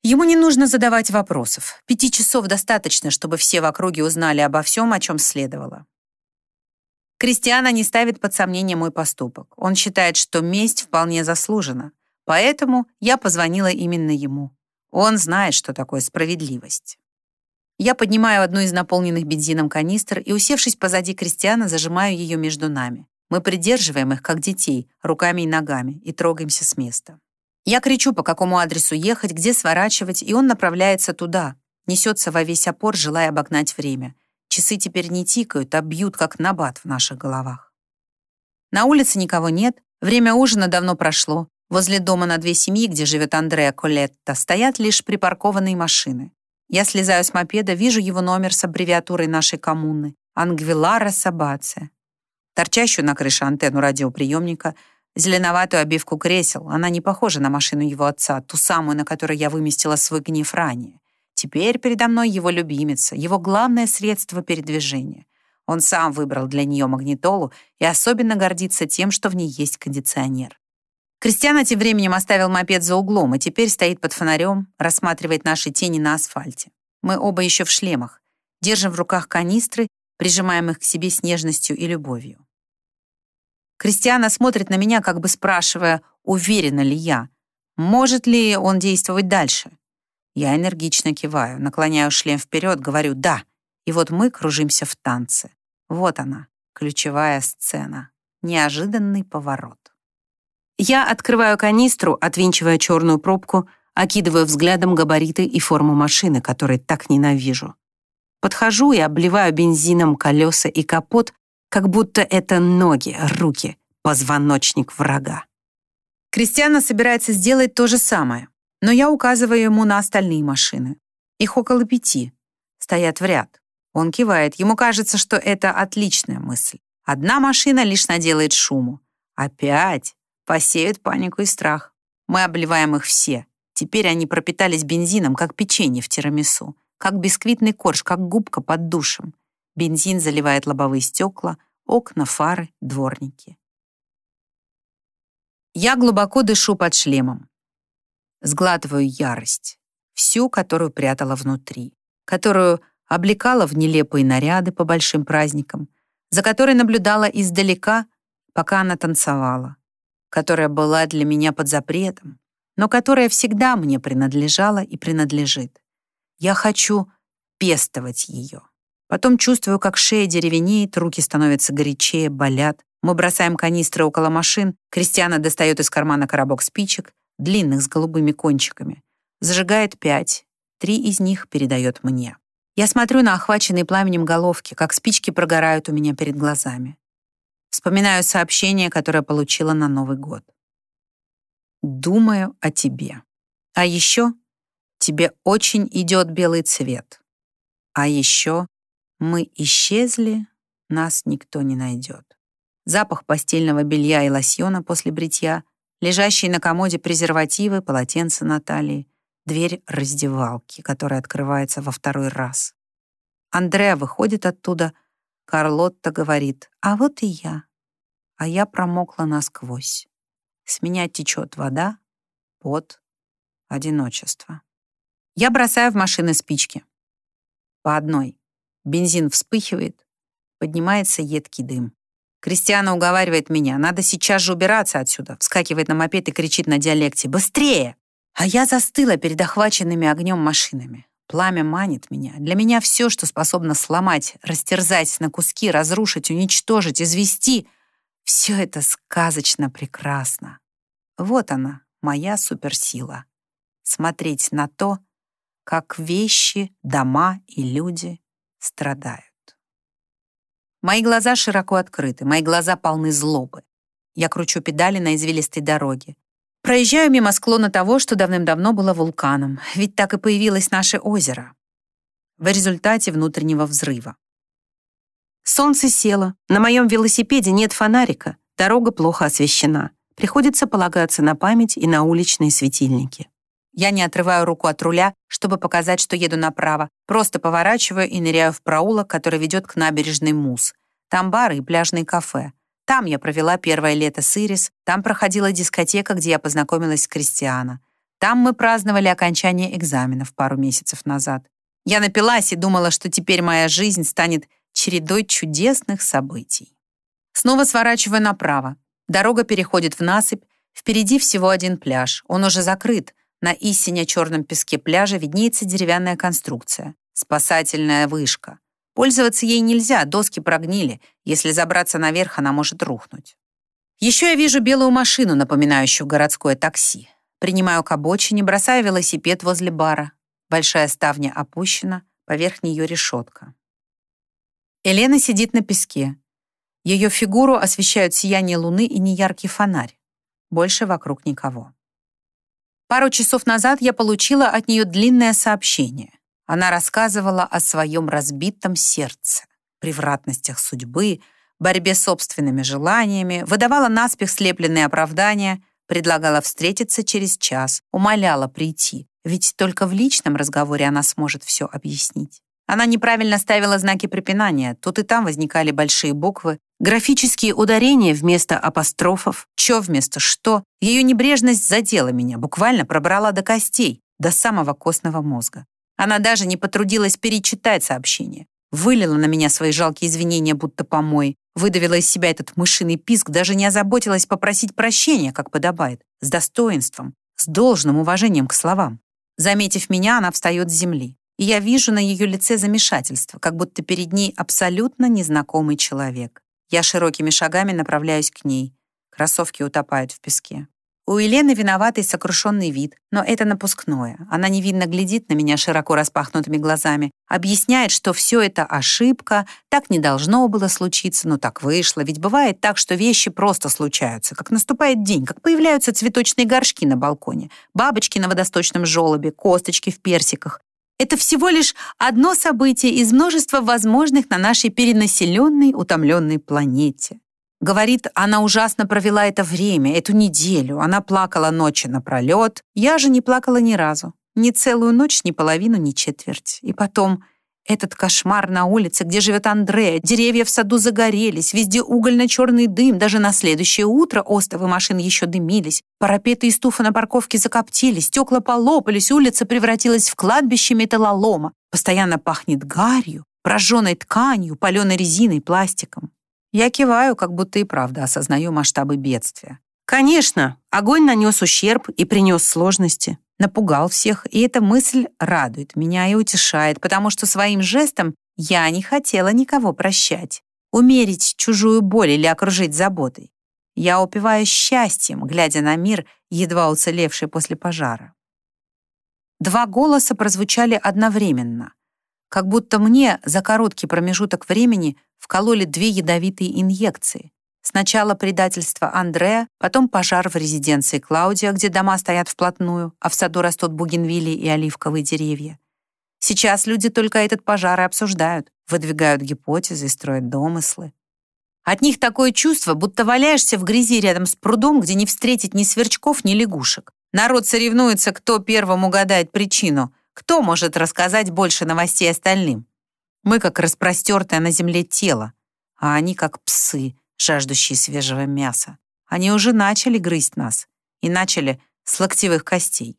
Ему не нужно задавать вопросов. Пяти часов достаточно, чтобы все в округе узнали обо всем, о чем следовало. Кристиана не ставит под сомнение мой поступок. Он считает, что месть вполне заслужена. Поэтому я позвонила именно ему. Он знает, что такое справедливость. Я поднимаю одну из наполненных бензином канистр и, усевшись позади Кристиана, зажимаю ее между нами. Мы придерживаем их, как детей, руками и ногами, и трогаемся с места. Я кричу, по какому адресу ехать, где сворачивать, и он направляется туда, несется во весь опор, желая обогнать время. Часы теперь не тикают, а бьют, как набат в наших головах. На улице никого нет, время ужина давно прошло. Возле дома на две семьи, где живет Андреа Колетта, стоят лишь припаркованные машины. Я слезаю с мопеда, вижу его номер с аббревиатурой нашей коммуны — Ангвилара Сабация. Торчащую на крыше антенну радиоприемника, зеленоватую обивку кресел. Она не похожа на машину его отца, ту самую, на которой я выместила свой гнев ранее. Теперь передо мной его любимица, его главное средство передвижения. Он сам выбрал для нее магнитолу и особенно гордится тем, что в ней есть кондиционер. Кристиана тем временем оставил мопед за углом и теперь стоит под фонарем, рассматривает наши тени на асфальте. Мы оба еще в шлемах, держим в руках канистры, прижимаем их к себе с нежностью и любовью. Кристиана смотрит на меня, как бы спрашивая, уверена ли я, может ли он действовать дальше. Я энергично киваю, наклоняю шлем вперед, говорю «да». И вот мы кружимся в танце. Вот она, ключевая сцена. Неожиданный поворот. Я открываю канистру, отвинчивая черную пробку, окидываю взглядом габариты и форму машины, которые так ненавижу. Подхожу и обливаю бензином колеса и капот, как будто это ноги, руки, позвоночник врага. Кристиана собирается сделать то же самое, но я указываю ему на остальные машины. Их около пяти. Стоят в ряд. Он кивает. Ему кажется, что это отличная мысль. Одна машина лишь наделает шуму. Опять посеют панику и страх. Мы обливаем их все. Теперь они пропитались бензином, как печенье в тирамису, как бисквитный корж, как губка под душем. Бензин заливает лобовые стекла, окна, фары, дворники. Я глубоко дышу под шлемом. Сглатываю ярость, всю, которую прятала внутри, которую облекала в нелепые наряды по большим праздникам, за которой наблюдала издалека, пока она танцевала, которая была для меня под запретом, но которая всегда мне принадлежала и принадлежит. Я хочу пестовать ее. Потом чувствую, как шея деревенеет, руки становятся горячее, болят. Мы бросаем канистры около машин, Кристиана достает из кармана коробок спичек, длинных с голубыми кончиками. Зажигает пять, три из них передает мне. Я смотрю на охваченные пламенем головки, как спички прогорают у меня перед глазами. Вспоминаю сообщение, которое получила на Новый год. Думаю о тебе. А еще тебе очень идет белый цвет. А еще мы исчезли, нас никто не найдет. Запах постельного белья и лосьона после бритья, лежащие на комоде презервативы, полотенце на талии, дверь раздевалки, которая открывается во второй раз. Андреа выходит оттуда, Карлотта говорит, а вот и я. А я промокла насквозь. С меня течет вода, пот, одиночество. Я бросаю в машины спички. По одной. Бензин вспыхивает, поднимается едкий дым. Кристиана уговаривает меня, надо сейчас же убираться отсюда, вскакивает на мопед и кричит на диалекте «Быстрее!». А я застыла перед охваченными огнем машинами. Пламя манит меня. Для меня все, что способно сломать, растерзать на куски, разрушить, уничтожить, извести, все это сказочно прекрасно. Вот она, моя суперсила. Смотреть на то, как вещи, дома и люди страдают. Мои глаза широко открыты, мои глаза полны злобы. Я кручу педали на извилистой дороге. Проезжаю мимо склона того, что давным-давно было вулканом, ведь так и появилось наше озеро. В результате внутреннего взрыва. Солнце село, на моем велосипеде нет фонарика, дорога плохо освещена. Приходится полагаться на память и на уличные светильники. Я не отрываю руку от руля, чтобы показать, что еду направо. Просто поворачиваю и ныряю в проулок, который ведет к набережной Мус. Там бары и пляжные кафе. Там я провела первое лето с Ирис, там проходила дискотека, где я познакомилась с Кристиана. Там мы праздновали окончание экзаменов пару месяцев назад. Я напилась и думала, что теперь моя жизнь станет чередой чудесных событий. Снова сворачиваю направо. Дорога переходит в насыпь. Впереди всего один пляж. Он уже закрыт, на истине черном песке пляжа виднеется деревянная конструкция — спасательная вышка. Пользоваться ей нельзя, доски прогнили. Если забраться наверх, она может рухнуть. Еще я вижу белую машину, напоминающую городское такси. Принимаю к обочине, бросаю велосипед возле бара. Большая ставня опущена, поверх нее решетка. Елена сидит на песке. Ее фигуру освещают сияние луны и неяркий фонарь. Больше вокруг никого. Пару часов назад я получила от нее длинное сообщение. Она рассказывала о своем разбитом сердце, превратностях судьбы, борьбе с собственными желаниями, выдавала наспех слепленные оправдания, предлагала встретиться через час, умоляла прийти, ведь только в личном разговоре она сможет все объяснить. Она неправильно ставила знаки препинания, тут и там возникали большие буквы, графические ударения вместо апострофов, чё вместо что. Ее небрежность задела меня, буквально пробрала до костей, до самого костного мозга. Она даже не потрудилась перечитать сообщение. Вылила на меня свои жалкие извинения, будто помой. Выдавила из себя этот мышиный писк, даже не озаботилась попросить прощения, как подобает, с достоинством, с должным уважением к словам. Заметив меня, она встает с земли. И я вижу на ее лице замешательство, как будто перед ней абсолютно незнакомый человек. Я широкими шагами направляюсь к ней. Кроссовки утопают в песке. У Елены виноватый сокрушенный вид, но это напускное. Она невинно глядит на меня широко распахнутыми глазами, объясняет, что все это ошибка, так не должно было случиться, но так вышло. Ведь бывает так, что вещи просто случаются, как наступает день, как появляются цветочные горшки на балконе, бабочки на водосточном желобе, косточки в персиках. Это всего лишь одно событие из множества возможных на нашей перенаселенной, утомленной планете. Говорит, она ужасно провела это время, эту неделю. Она плакала ночи напролет. Я же не плакала ни разу. Ни целую ночь, ни половину, ни четверть. И потом этот кошмар на улице, где живет Андрея. Деревья в саду загорелись, везде угольно-черный дым. Даже на следующее утро остовы машин еще дымились. Парапеты и стуфы на парковке закоптили, стекла полопались, улица превратилась в кладбище металлолома. Постоянно пахнет гарью, прожженной тканью, паленой резиной, пластиком. Я киваю, как будто и правда осознаю масштабы бедствия. Конечно, огонь нанес ущерб и принес сложности, напугал всех, и эта мысль радует меня и утешает, потому что своим жестом я не хотела никого прощать, умерить чужую боль или окружить заботой. Я упиваюсь счастьем, глядя на мир, едва уцелевший после пожара. Два голоса прозвучали одновременно, как будто мне за короткий промежуток времени вкололи две ядовитые инъекции. Сначала предательство Андрея, потом пожар в резиденции Клаудия, где дома стоят вплотную, а в саду растут бугенвилли и оливковые деревья. Сейчас люди только этот пожар и обсуждают, выдвигают гипотезы, строят домыслы. От них такое чувство, будто валяешься в грязи рядом с прудом, где не встретить ни сверчков, ни лягушек. Народ соревнуется, кто первым угадает причину, кто может рассказать больше новостей остальным. Мы как распростертое на земле тело, а они как псы, жаждущие свежего мяса. Они уже начали грызть нас и начали с локтевых костей.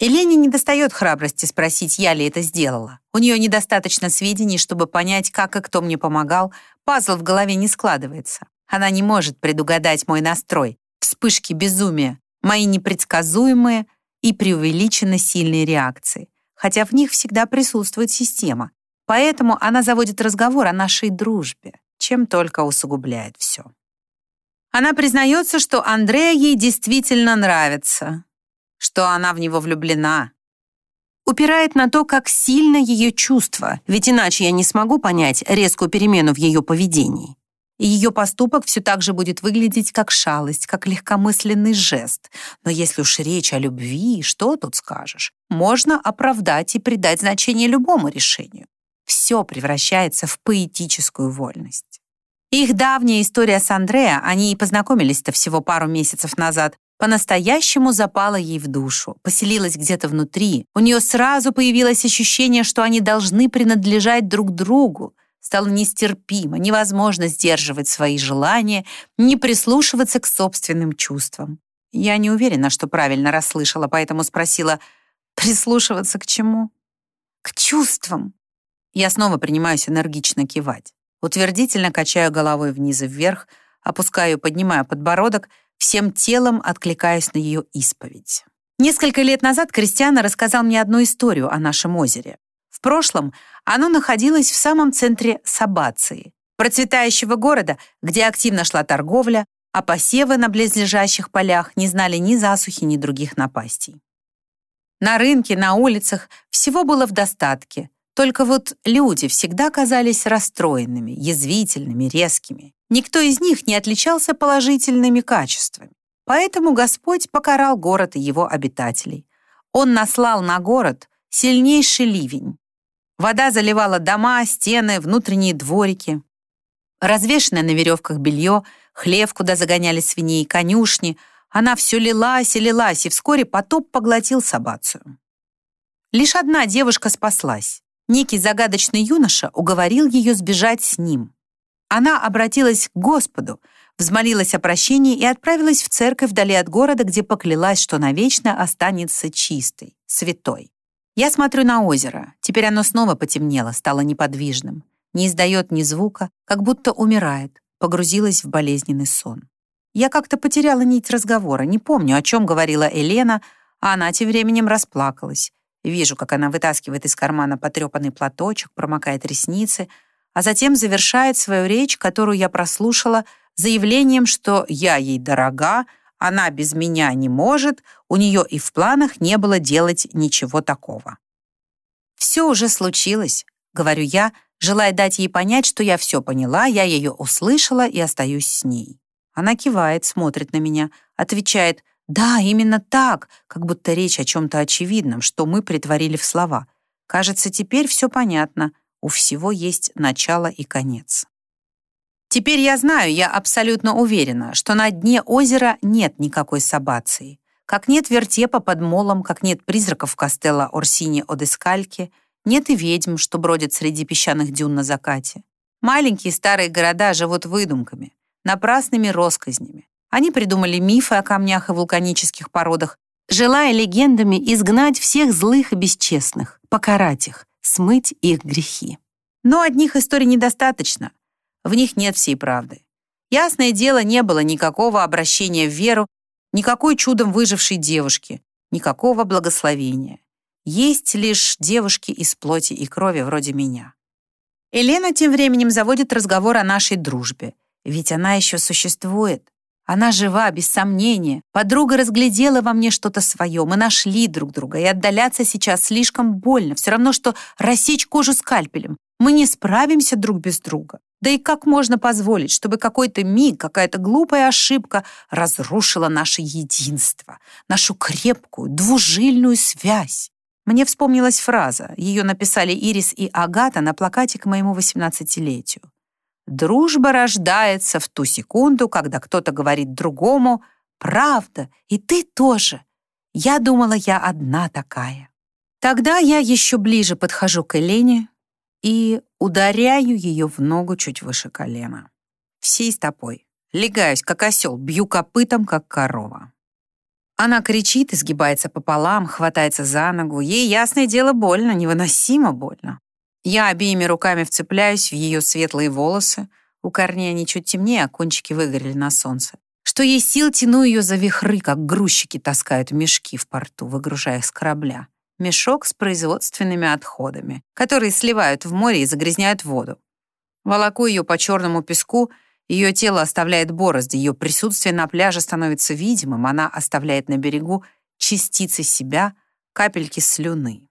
Елене не достает храбрости спросить, я ли это сделала. У нее недостаточно сведений, чтобы понять, как и кто мне помогал. Пазл в голове не складывается. Она не может предугадать мой настрой, вспышки безумия, мои непредсказуемые и преувеличенно сильные реакции, хотя в них всегда присутствует система, Поэтому она заводит разговор о нашей дружбе, чем только усугубляет все. Она признается, что Андрея ей действительно нравится, что она в него влюблена. Упирает на то, как сильно ее чувство, ведь иначе я не смогу понять резкую перемену в ее поведении. И ее поступок все так же будет выглядеть как шалость, как легкомысленный жест. Но если уж речь о любви, что тут скажешь? Можно оправдать и придать значение любому решению все превращается в поэтическую вольность. Их давняя история с Андреа, они и познакомились-то всего пару месяцев назад, по-настоящему запала ей в душу, поселилась где-то внутри. У нее сразу появилось ощущение, что они должны принадлежать друг другу. Стало нестерпимо, невозможно сдерживать свои желания, не прислушиваться к собственным чувствам. Я не уверена, что правильно расслышала, поэтому спросила, прислушиваться к чему? К чувствам. Я снова принимаюсь энергично кивать. Утвердительно качаю головой вниз и вверх, опускаю и поднимаю подбородок, всем телом откликаясь на ее исповедь. Несколько лет назад Кристиана рассказал мне одну историю о нашем озере. В прошлом оно находилось в самом центре Сабации, процветающего города, где активно шла торговля, а посевы на близлежащих полях не знали ни засухи, ни других напастей. На рынке, на улицах всего было в достатке, только вот люди всегда казались расстроенными, язвительными, резкими. Никто из них не отличался положительными качествами. Поэтому Господь покарал город и его обитателей. Он наслал на город сильнейший ливень. Вода заливала дома, стены, внутренние дворики. Развешенное на веревках белье, хлев, куда загоняли свиней, конюшни. Она все лилась и лилась, и вскоре потоп поглотил Сабацию. Лишь одна девушка спаслась. Некий загадочный юноша уговорил ее сбежать с ним. Она обратилась к Господу, взмолилась о прощении и отправилась в церковь вдали от города, где поклялась, что навечно останется чистой, святой. Я смотрю на озеро. Теперь оно снова потемнело, стало неподвижным. не издает ни звука, как будто умирает, погрузилась в болезненный сон. Я как-то потеряла нить разговора, не помню, о чем говорила Елена, а она тем временем расплакалась. Вижу, как она вытаскивает из кармана потрепанный платочек, промокает ресницы, а затем завершает свою речь, которую я прослушала, заявлением, что я ей дорога, она без меня не может, у нее и в планах не было делать ничего такого. «Все уже случилось», — говорю я, желая дать ей понять, что я все поняла, я ее услышала и остаюсь с ней. Она кивает, смотрит на меня, отвечает «Да, именно так», как будто речь о чем-то очевидном, что мы притворили в слова. Кажется, теперь все понятно, у всего есть начало и конец. Теперь я знаю, я абсолютно уверена, что на дне озера нет никакой сабации. Как нет вертепа под молом, как нет призраков Костелла Орсини Одескальки, нет и ведьм, что бродят среди песчаных дюн на закате. Маленькие старые города живут выдумками, напрасными росказнями. Они придумали мифы о камнях и вулканических породах, желая легендами изгнать всех злых и бесчестных, покарать их, смыть их грехи. Но одних историй недостаточно. В них нет всей правды. Ясное дело, не было никакого обращения в веру, никакой чудом выжившей девушки, никакого благословения. Есть лишь девушки из плоти и крови вроде меня. Елена тем временем заводит разговор о нашей дружбе, ведь она еще существует. Она жива, без сомнения. Подруга разглядела во мне что-то свое. Мы нашли друг друга, и отдаляться сейчас слишком больно. Все равно, что рассечь кожу скальпелем. Мы не справимся друг без друга. Да и как можно позволить, чтобы какой-то миг, какая-то глупая ошибка разрушила наше единство, нашу крепкую, двужильную связь? Мне вспомнилась фраза. Ее написали Ирис и Агата на плакате к моему 18-летию. «Дружба рождается в ту секунду, когда кто-то говорит другому «Правда, и ты тоже». Я думала, я одна такая. Тогда я еще ближе подхожу к Элене, и ударяю ее в ногу чуть выше колена. Всей стопой. Легаюсь, как осел, бью копытом, как корова. Она кричит, изгибается пополам, хватается за ногу. Ей, ясное дело, больно, невыносимо больно. Я обеими руками вцепляюсь в ее светлые волосы. У корней они чуть темнее, а кончики выгорели на солнце. Что ей сил, тяну ее за вихры, как грузчики таскают мешки в порту, выгружая с корабля мешок с производственными отходами, которые сливают в море и загрязняют воду. Волоку ее по черному песку, ее тело оставляет борозды, ее присутствие на пляже становится видимым, она оставляет на берегу частицы себя, капельки слюны.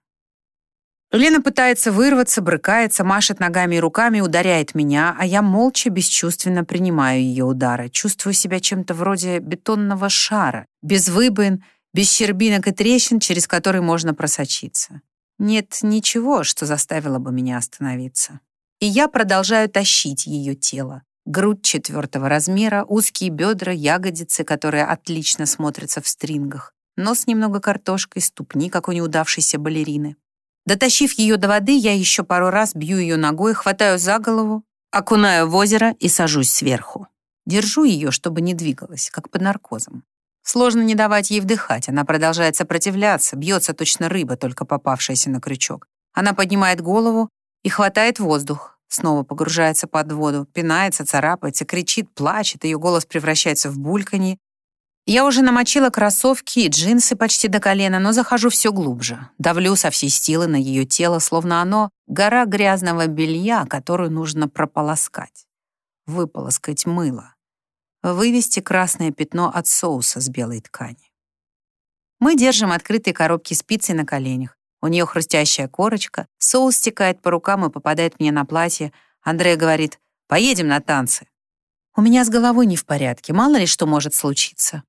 Лена пытается вырваться, брыкается, машет ногами и руками, ударяет меня, а я молча, бесчувственно принимаю ее удары, чувствую себя чем-то вроде бетонного шара, без выбоин, без щербинок и трещин, через которые можно просочиться. Нет ничего, что заставило бы меня остановиться. И я продолжаю тащить ее тело. Грудь четвертого размера, узкие бедра, ягодицы, которые отлично смотрятся в стрингах, нос немного картошкой, ступни, как у неудавшейся балерины. Дотащив ее до воды, я еще пару раз бью ее ногой, хватаю за голову, окунаю в озеро и сажусь сверху. Держу ее, чтобы не двигалась, как под наркозом. Сложно не давать ей вдыхать. Она продолжает сопротивляться, бьется точно рыба, только попавшаяся на крючок. Она поднимает голову и хватает воздух. Снова погружается под воду, пинается, царапается, кричит, плачет. Ее голос превращается в бульканье. Я уже намочила кроссовки и джинсы почти до колена, но захожу все глубже. Давлю со всей силы на ее тело, словно оно — гора грязного белья, которую нужно прополоскать. Выполоскать мыло вывести красное пятно от соуса с белой ткани. Мы держим открытые коробки спицей на коленях. У нее хрустящая корочка, соус стекает по рукам и попадает мне на платье. Андрея говорит, поедем на танцы. У меня с головой не в порядке, мало ли что может случиться.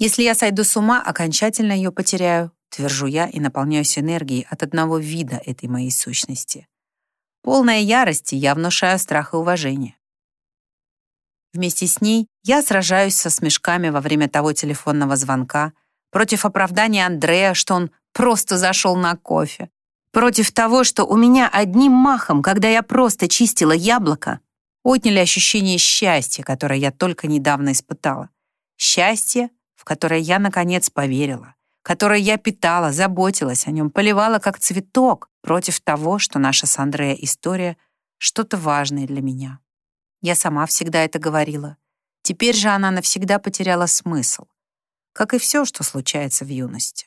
Если я сойду с ума, окончательно ее потеряю, твержу я и наполняюсь энергией от одного вида этой моей сущности. Полная ярости я внушаю страх и уважение. Вместе с ней я сражаюсь со смешками во время того телефонного звонка, против оправдания Андрея, что он просто зашел на кофе, против того, что у меня одним махом, когда я просто чистила яблоко, отняли ощущение счастья, которое я только недавно испытала. Счастье, в которое я, наконец, поверила, которое я питала, заботилась о нем, поливала как цветок, против того, что наша с Андрея история что-то важное для меня. Я сама всегда это говорила. Теперь же она навсегда потеряла смысл, как и все, что случается в юности.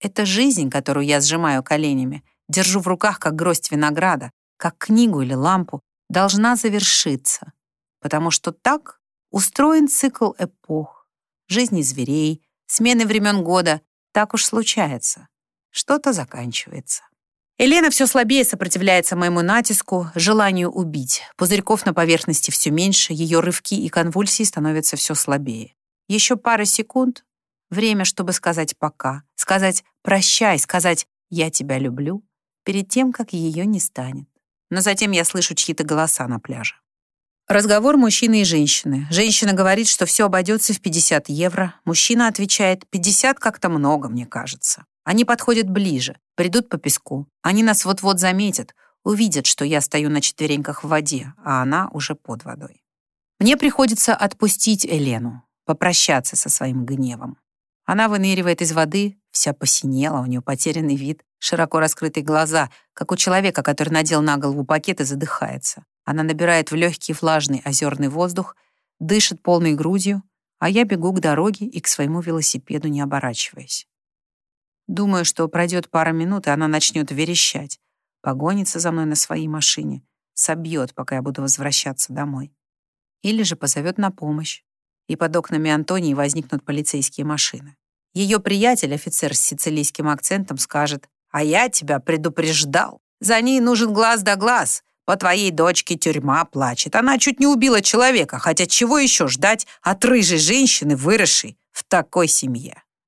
Это жизнь, которую я сжимаю коленями, держу в руках, как гроздь винограда, как книгу или лампу, должна завершиться, потому что так устроен цикл эпох, жизни зверей, смены времен года, так уж случается. Что-то заканчивается. Елена все слабее сопротивляется моему натиску, желанию убить. Пузырьков на поверхности все меньше, ее рывки и конвульсии становятся все слабее. Еще пара секунд — время, чтобы сказать «пока», сказать «прощай», сказать «я тебя люблю», перед тем, как ее не станет. Но затем я слышу чьи-то голоса на пляже. Разговор мужчины и женщины. Женщина говорит, что все обойдется в 50 евро. Мужчина отвечает, 50 как-то много, мне кажется. Они подходят ближе, придут по песку. Они нас вот-вот заметят, увидят, что я стою на четвереньках в воде, а она уже под водой. Мне приходится отпустить Елену, попрощаться со своим гневом. Она выныривает из воды, вся посинела, у нее потерянный вид, широко раскрытые глаза, как у человека, который надел на голову пакет и задыхается. Она набирает в легкий влажный озерный воздух, дышит полной грудью, а я бегу к дороге и к своему велосипеду, не оборачиваясь. Думаю, что пройдет пара минут, и она начнет верещать, погонится за мной на своей машине, собьет, пока я буду возвращаться домой. Или же позовет на помощь, и под окнами Антонии возникнут полицейские машины. Ее приятель, офицер с сицилийским акцентом, скажет, «А я тебя предупреждал. За ней нужен глаз да глаз. По твоей дочке тюрьма плачет. Она чуть не убила человека, хотя чего еще ждать от рыжей женщины, выросшей в такой семье?»